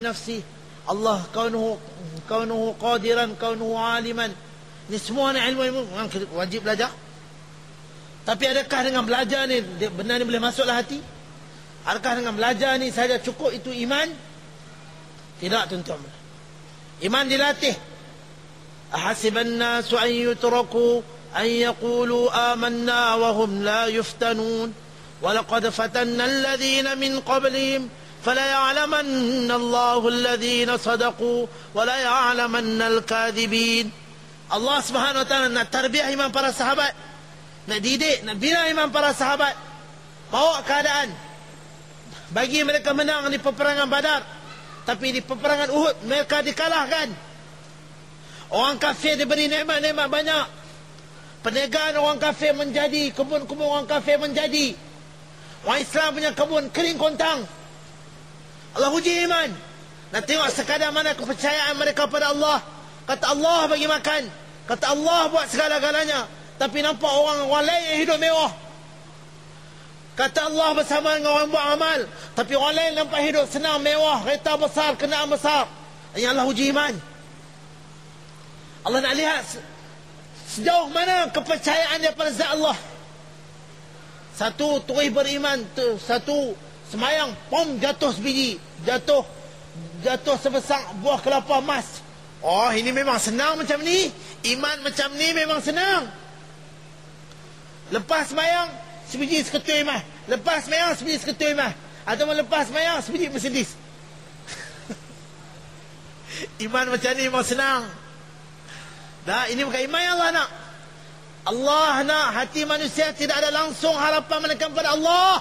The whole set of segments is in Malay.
nafsi Allah kaunuhu kaunuhu qadiran kaunuhu aliman ni semua ni ilmu ilmu yang wajib belajar tapi adakah dengan belajar ni benar ni boleh masuklah hati adakah dengan belajar ni saja cukup itu iman tidak tuan-tuan iman dilatih ahasiban nasu an yutraku an yaqulu amanna wa hum la yuftanun ولقد فتنا الذين من قبلهم فلا يعلمن الله الذين صدقوا ولا يعلمن الكاذبين Allah subhanahu wa ta'ala nak tarbiah iman para sahabat nak didik, nak bina iman para sahabat bawa keadaan bagi mereka menang di peperangan badar tapi di peperangan Uhud mereka dikalahkan orang kafir diberi nikmat-nikmat banyak perniagaan orang kafir menjadi kebun-kebun orang kafir menjadi orang Islam punya kebun kering kontang Allah uji iman. Nak tengok sekadar mana kepercayaan mereka pada Allah. Kata Allah bagi makan. Kata Allah buat segala-galanya. Tapi nampak orang, orang lain yang hidup mewah. Kata Allah bersama dengan orang buat amal. Tapi orang lain nampak hidup senang, mewah, kereta besar, kenaan besar. Ini Allah uji iman. Allah nak lihat sejauh mana kepercayaan pada zat Allah. Satu, terus beriman. Satu, Semayang, pom jatuh sebiji. Jatuh jatuh sebesar buah kelapa emas. Oh, ini memang senang macam ni. Iman macam ni memang senang. Lepas semayang, sebiji seketul imah. Lepas semayang, sebiji seketul imah. Atau lepas semayang, sebiji Mercedes. iman macam ni memang senang. Dah, ini bukan iman yang Allah nak. Allah nak hati manusia tidak ada langsung harapan menekan pada Allah.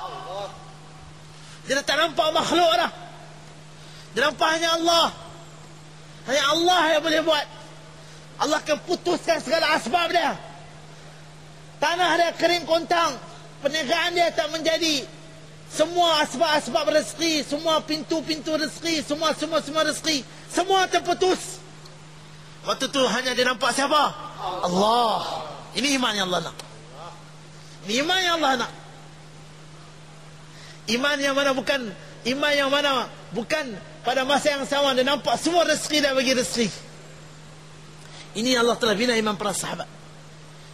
Dia tak nampak makhluk dah. Dia nampak hanya Allah. Hanya Allah yang boleh buat. Allah akan putuskan segala asbab dia. Tanah dia kering kontang. Perniagaan dia tak menjadi. Semua asbab-asbab rezeki. Semua pintu-pintu rezeki. Semua-semua-semua rezeki. Semua terputus. Waktu tu hanya dia nampak siapa? Allah. Ini iman yang Allah nak. Ini iman yang Allah nak. Iman yang mana bukan Iman yang mana bukan pada masa yang sama. Dia nampak semua rezeki dia bagi rezeki. Ini Allah telah bina iman para sahabat.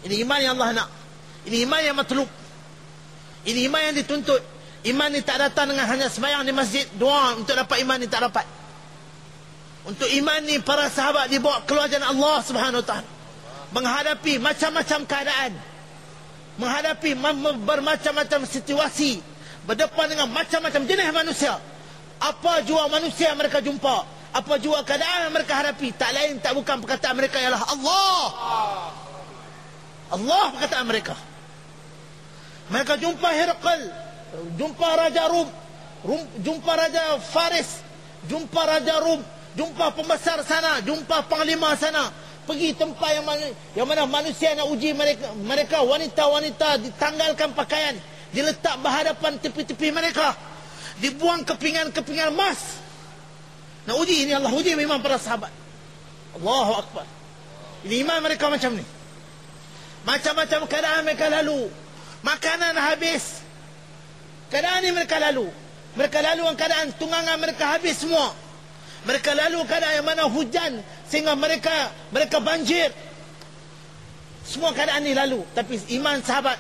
Ini iman yang Allah nak. Ini iman yang matlub Ini iman yang dituntut. Iman ni tak datang dengan hanya semayang di masjid. Doa untuk dapat iman ni tak dapat. Untuk iman ni para sahabat dibawa keluar jalan Allah subhanahu wa ta'ala. Menghadapi macam-macam keadaan. Menghadapi bermacam-macam situasi berdepan dengan macam-macam jenis manusia. Apa jua manusia yang mereka jumpa, apa jua keadaan yang mereka hadapi, tak lain tak bukan perkataan mereka ialah Allah. Allah perkataan mereka. Mereka jumpa Herakl, jumpa Raja Rum, Rum, jumpa Raja Faris, jumpa Raja Rum, jumpa pembesar sana, jumpa panglima sana, pergi tempat yang mana, yang mana manusia nak uji mereka, mereka wanita-wanita ditanggalkan pakaian, diletak berhadapan tepi-tepi mereka. Dibuang kepingan-kepingan emas. Nak uji ini Allah uji memang para sahabat. Allahu Akbar. Ini iman mereka macam ni. Macam-macam keadaan mereka lalu. Makanan habis. Keadaan ini mereka lalu. Mereka lalu keadaan tunggangan mereka habis semua. Mereka lalu keadaan yang mana hujan sehingga mereka mereka banjir. Semua keadaan ini lalu. Tapi iman sahabat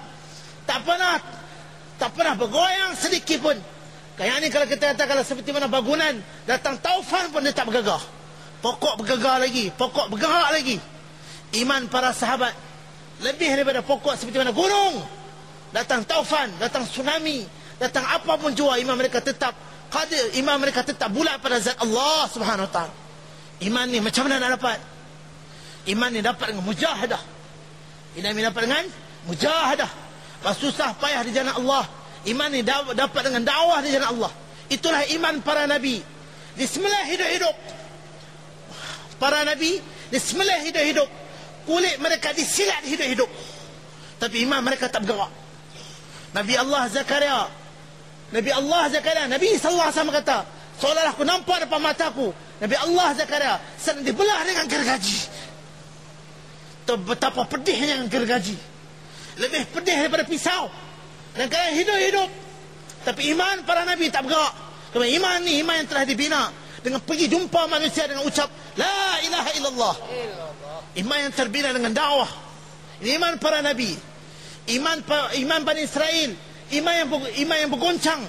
tak pernah tak pernah bergoyang sedikit pun. Kayak ni kalau kita kata kalau seperti mana bangunan datang taufan pun dia tak bergegar. Pokok bergegar lagi, pokok bergerak lagi. Iman para sahabat lebih daripada pokok seperti mana gunung. Datang taufan, datang tsunami, datang apa pun jua iman mereka tetap qadir, iman mereka tetap bulat pada zat Allah Subhanahu taala. Iman ni macam mana nak dapat? Iman ni dapat dengan mujahadah. Iman ni dapat dengan mujahadah susah payah di jalan Allah. Iman ni dapat dengan dakwah di jalan Allah. Itulah iman para nabi. Disembelih hidup-hidup. Para nabi disembelih hidup-hidup. Kulit mereka disilat hidup-hidup. Tapi iman mereka tak bergerak. Nabi Allah Zakaria. Nabi Allah Zakaria. Nabi sallallahu alaihi wasallam kata seolah aku nampak depan mataku Nabi Allah Zakaria sedang dibelah dengan gergaji. Betapa pedihnya dengan gergaji lebih pedih daripada pisau. Dan kalian hidup-hidup. Tapi iman para nabi tak bergerak. Kerana iman ni iman yang telah dibina. Dengan pergi jumpa manusia dengan ucap la ilaha illallah. Iman yang terbina dengan dakwah. Ini iman para nabi. Iman iman Bani Israel. Iman yang iman yang bergoncang.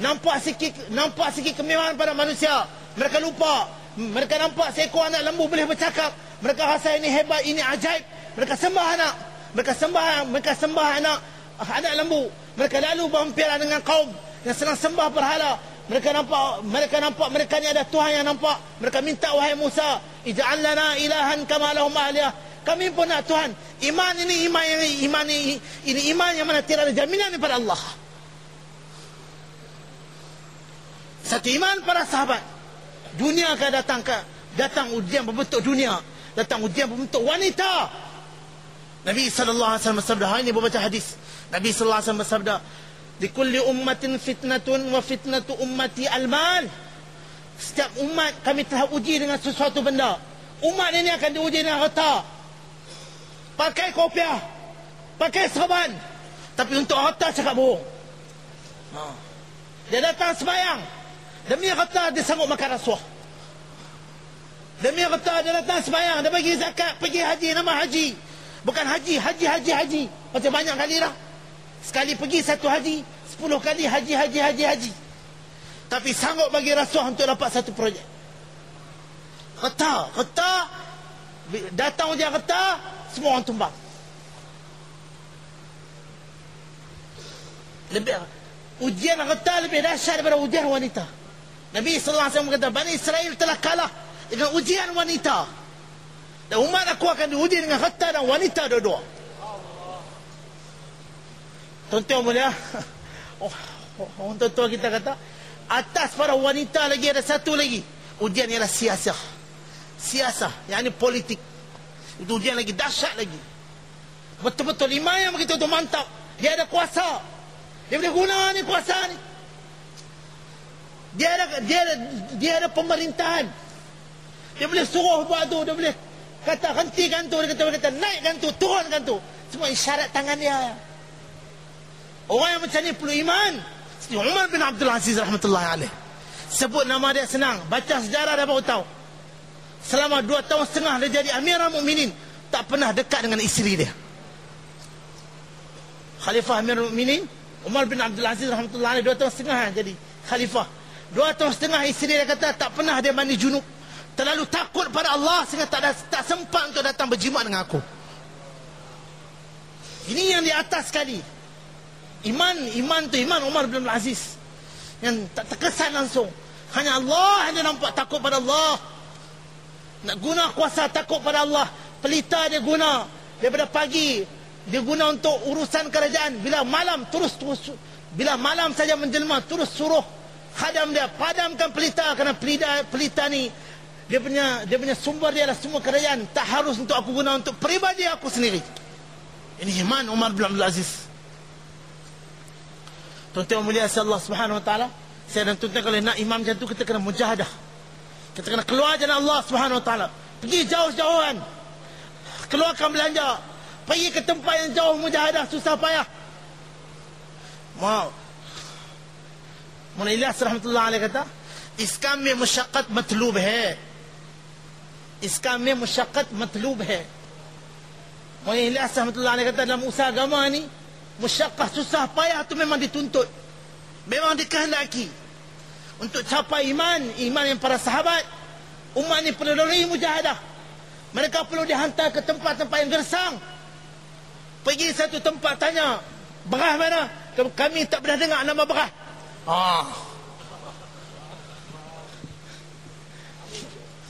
Nampak sikit nampak sikit kemewahan pada manusia. Mereka lupa. Mereka nampak seekor anak lembu boleh bercakap. Mereka rasa ini hebat ini ajaib. Mereka sembah anak mereka sembah mereka sembah anak anak lembu. Mereka lalu berhampiran dengan kaum yang senang sembah berhala. Mereka nampak mereka nampak mereka ni ada Tuhan yang nampak. Mereka minta wahai Musa ij'al lana ilahan kama lahum aliyah. Kami pun nak Tuhan iman ini iman yang iman ini, ini iman yang mana tidak ada jaminan daripada Allah. Satu iman para sahabat. Dunia akan datang ke datang ujian berbentuk dunia. Datang ujian berbentuk wanita Nabi sallallahu alaihi wasallam bersabda ini membaca hadis. Nabi sallallahu alaihi wasallam bersabda di kulli ummatin fitnatun wa fitnatu ummati almal. Setiap umat kami telah uji dengan sesuatu benda. Umat ini akan diuji dengan harta. Pakai kopiah. Pakai serban. Tapi untuk harta cakap bohong. Ha. dia datang semayang Demi kata dia sanggup makan rasuah. Demi kata dia datang sembahyang, dia bagi zakat, pergi haji, nama haji. Bukan haji, haji, haji, haji. Macam banyak kali lah. Sekali pergi satu haji, sepuluh kali haji, haji, haji, haji. Tapi sanggup bagi rasuah untuk dapat satu projek. Kata, kata, datang ujian kata, semua orang tumbang. Lebih, ujian kata lebih dahsyat daripada ujian wanita. Nabi wasallam berkata Bani Israel telah kalah dengan ujian wanita. Dan umat aku akan diuji dengan khatta dan wanita dua-dua. Tuan-tuan mulia. Oh, oh, orang tua kita kata atas para wanita lagi ada satu lagi. Ujian ialah siasah. Siasah, yakni politik. Itu ujian lagi dahsyat lagi. Betul-betul lima yang begitu tu mantap. Dia ada kuasa. Dia boleh guna ni kuasa ni. Dia ada dia ada, dia ada pemerintahan. Dia boleh suruh buat tu, dia boleh kata hentikan tu, dia kata, dia kata naikkan tu, turunkan tu. Semua isyarat tangan dia. Orang yang macam ni perlu iman. Seperti Umar bin Abdul Aziz rahmatullahi alaih. Sebut nama dia senang. Baca sejarah dia baru tahu. Selama dua tahun setengah dia jadi Amirul Mukminin tak pernah dekat dengan isteri dia. Khalifah Amirul Mukminin Umar bin Abdul Aziz rahmatullahi alaih dua tahun setengah jadi khalifah. Dua tahun setengah isteri dia kata tak pernah dia mandi junub. Terlalu takut pada Allah sehingga tak, ada, tak sempat untuk datang berjimat dengan aku. Ini yang di atas sekali. Iman, iman tu iman Umar bin Aziz. Yang tak terkesan langsung. Hanya Allah dia nampak takut pada Allah. Nak guna kuasa takut pada Allah. Pelita dia guna. Daripada pagi. Dia guna untuk urusan kerajaan. Bila malam terus terus. Bila malam saja menjelma terus suruh khadam dia padamkan pelita kerana pelita pelita ni dia punya dia punya sumber dia adalah semua kerajaan. Tak harus untuk aku guna untuk peribadi aku sendiri. Ini iman Umar bin Abdul Aziz. Tuan-tuan mulia Allah subhanahu wa ta'ala saya dan tuan-tuan kalau nak imam macam tu kita kena mujahadah. Kita kena keluar jalan Allah subhanahu wa ta'ala. Pergi jauh-jauhan. Keluarkan belanja. Pergi ke tempat yang jauh mujahadah susah payah. Wow Mula Ilyas rahmatullahi alaih kata Iskam mi masyakat matlub hai اس کا میں مشقت مطلوب ہے مولی علیہ سحمت اللہ نے کہتا لم اسا گمانی مشقہ سسا پایا تمہیں مندی تن تو بے مندی کہنا کی ان تو چھاپا ایمان ایمان پر صحابہ امہ نے پر لڑی مجاہدہ mereka perlu dihantar ke tempat-tempat yang gersang. Pergi satu tempat tanya, berah mana? Kami tak pernah dengar nama berah. Ah.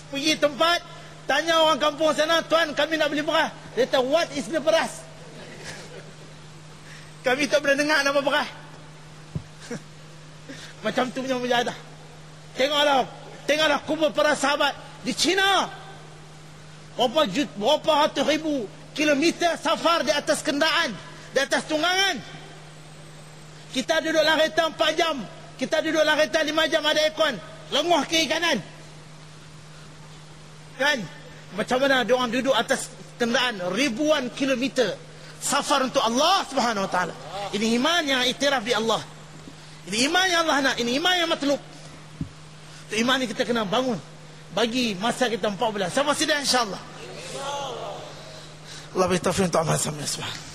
Pergi tempat, tanya orang kampung sana, tuan kami nak beli beras. Dia kata, what is the beras? kami tak pernah dengar nama beras. Macam tu punya mujahadah. Tengoklah, tengoklah kubur para sahabat di China. Berapa, jut, berapa ratus ribu kilometer safar di atas kendaraan, di atas tunggangan. Kita duduk dalam kereta 4 jam. Kita duduk dalam kereta 5 jam ada aircon. Lenguh kiri kanan. Kan? Macam mana dia orang duduk atas kenderaan ribuan kilometer safar untuk Allah Subhanahu Wa Taala. Ini iman yang iktiraf di Allah. Ini iman yang Allah nak. Ini iman yang matlub. Bukti iman ni kita kena bangun. Bagi masa kita 14. Siapa sedang insyaAllah. Allah beritahu untuk amal sampai sebab.